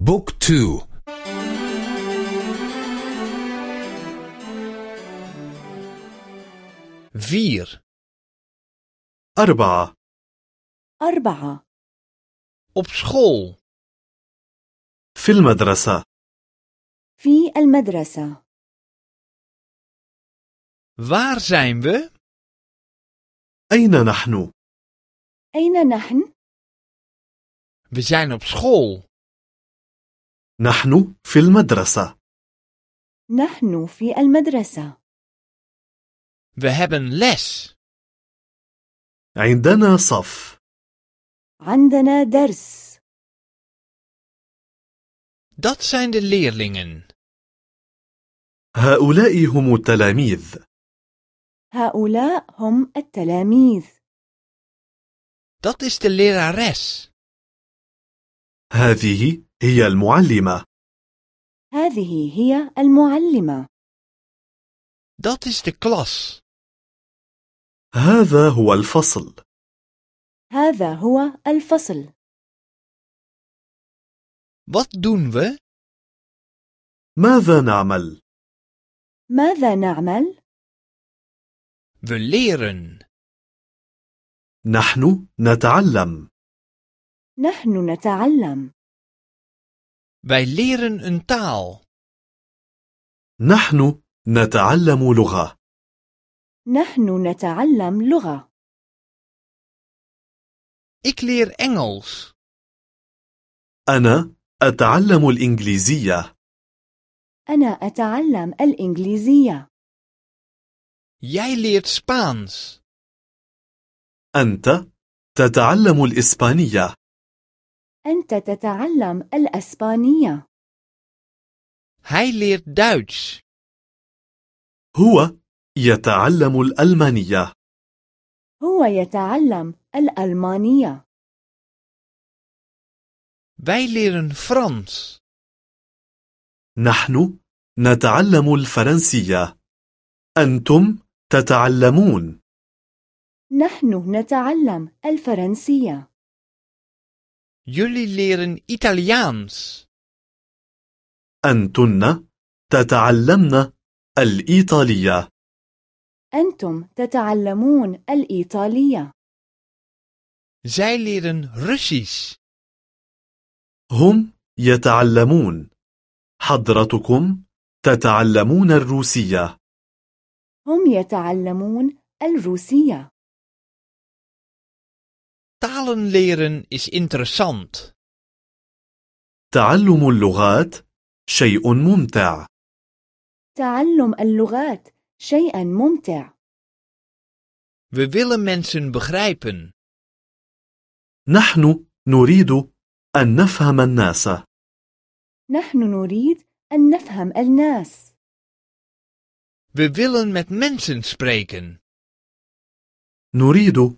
book two. Vier. أربعة. أربعة. op school في المدرسة. في المدرسة. Waar zijn we? أين نحن؟ أين نحن؟ we zijn op school. نحن في المدرسة. نحن في المدرسة. We hebben les. عندنا صف. عندنا درس. Dat zijn de leerlingen. هؤلاء هم التلاميذ. هؤلاء هم التلاميذ. Dat is de lerares. هذه هي المعلمة. هذه هي المعلمة. Dat is de klas هذا هو الفصل. هذا هو الفصل. Wat doen we? ماذا نعمل؟ ماذا نعمل؟ we leren. نحن نتعلم. نحن نتعلم. Wij leren een taal. نحن نتعلم لغة. نحن نتعلم لغة. Ik leer Engels. أنا أتعلم الإنجليزية. أنا أتعلم الإنجليزية. Jij leert Spaans. أنت تتعلم الإسبانية. أنت تتعلم الأسبانية. Hij leert Duits. هو يتعلم الألمانية. هو يتعلم الألمانية. Wij leren Frans. نحن نتعلم الفرنسية. أنتم تتعلمون. نحن نتعلم الفرنسية. Jullie leren Italiaans. أنتن تتعلمن الإيطالية. أنتم تتعلمون الإيطالية. Zij leren Russisch. هم يتعلمون. حضرتكم تتعلمون الروسية. هم يتعلمون الروسية. Talen leren is interessant. تعلم اللغات شيء ممتع. تعلم اللغات شيئا ممتع. We willen mensen begrijpen. نحن نريد أن نفهم الناس. نحن نريد أن نفهم الناس. We willen met mensen spreken. نريد